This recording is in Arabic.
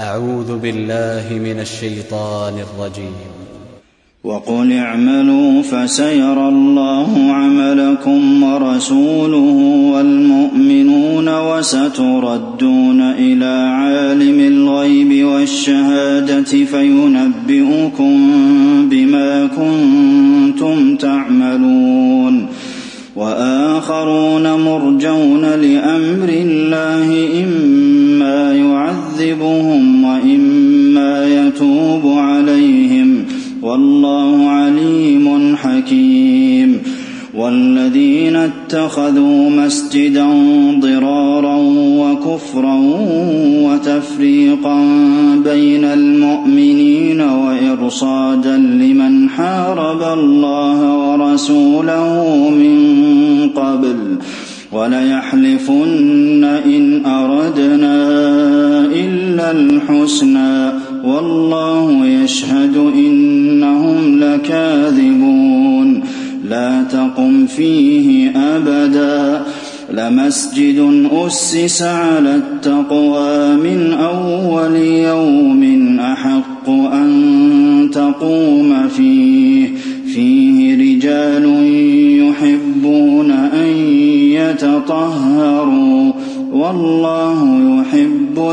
أعوذ بالله من الشيطان الرجيم. وقل اعملوا فسيرى الله عملكم ورسوله والمؤمنون وستردون إلى عالم الغيب والشهادة فينبئكم بما كنتم تعملون. وآخرون مرجون لأمر الله وإما يتوب عليهم والله عليم حكيم والذين اتخذوا مسجدا ضرارا وكفرا وتفريقا بين المؤمنين وإرصادا لمن حارب الله ورسوله من قبل وليحلفن إن أردنا إلا الحسنى والله يشهد إنهم لكاذبون. لا تقم فيه أبدا. لمسجد أسس على التقوى من أول يوم أحق أن تقوم فيه. فيه رجال يحبون أن يتطهروا. والله يحب